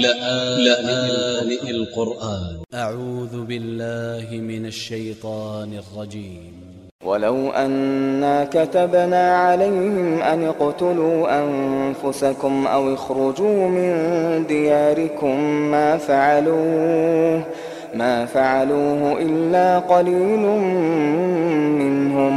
لآن القرآن. أ ع و ذ ب ا ل ل ه من ا ل ش ي ط ا ن ا ل ج ي م ولو أنا كتبنا عليهم أن اقتلوا أنفسكم أو اخرجوا من دياركم ما فعلوه ما فعلوه إلا قليل منهم.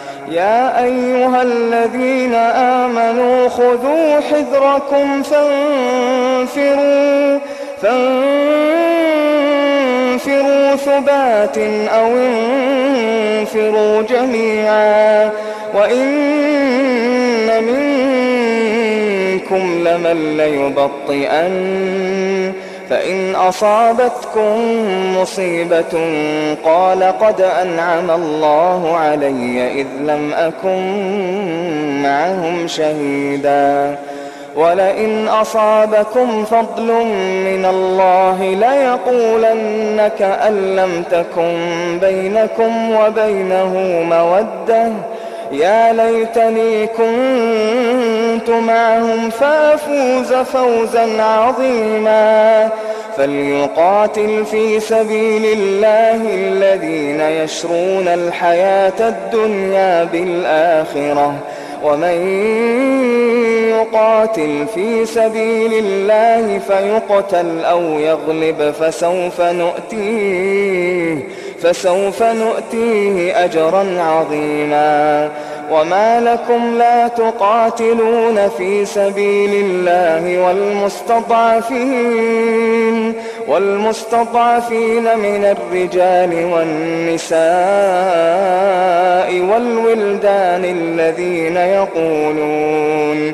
يا أيها الذين آمنوا خذوا حذركم فانفروا فانفروا ثبات أو انفروا جميعا وإن منكم لمن ليبطئن. فإن أصابتكم مصيبة قال قد أنعم الله علي إذ لم أكن معهم شهيدا. ولئن أصابكم فضل من الله ليقولن كأن لم تكن بينكم وبينه مودة. يا ليتني كنت معهم فأفوز فوزا عظيما. فليقاتل في سبيل الله الذين يشرون الحياة الدنيا بالآخرة. ومن يقاتل في سبيل الله فيقتل أو يغلب فسوف نؤتيه. فسوف نؤتيه أجرا عظيما. وما لكم لا تقاتلون في سبيل الله والمستضعفين والمستضعفين من الرجال والنساء والولدان الذين يقولون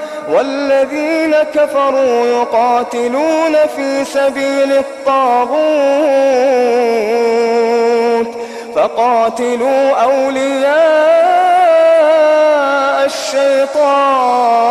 والذين كفروا يقاتلون في سبيل الطاغوت فقاتلوا أولياء الشيطان.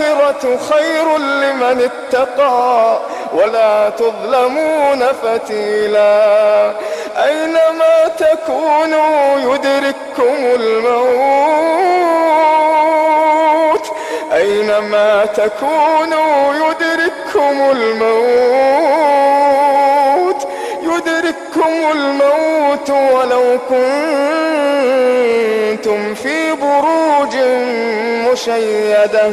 والآخرة خير لمن اتقى ولا تظلمون فتيلا. أينما تكونوا يدرككم الموت أينما تكونوا يدرككم الموت يدرككم الموت ولو كنتم في بروج مشيدة.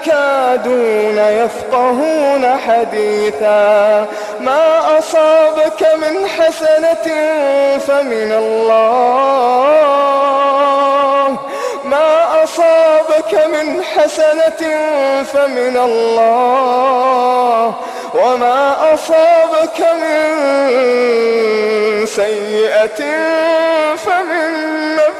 يكادون يفقهون حديثا. ما أصابك من حسنة فمن الله. ما أصابك من حسنة فمن الله. وما أصابك من سيئة فمن نفسك.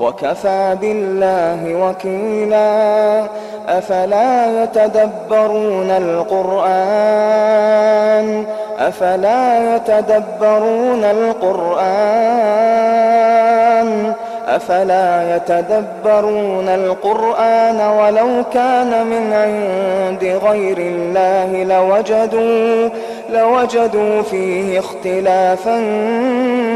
وكفى بالله وكيلا أفلا يتدبرون القرآن؟ أفلا يتدبرون القرآن؟ أفلا يتدبرون القرآن ولو كان من عند غير الله لوجدوا لوجدوا فيه اختلافا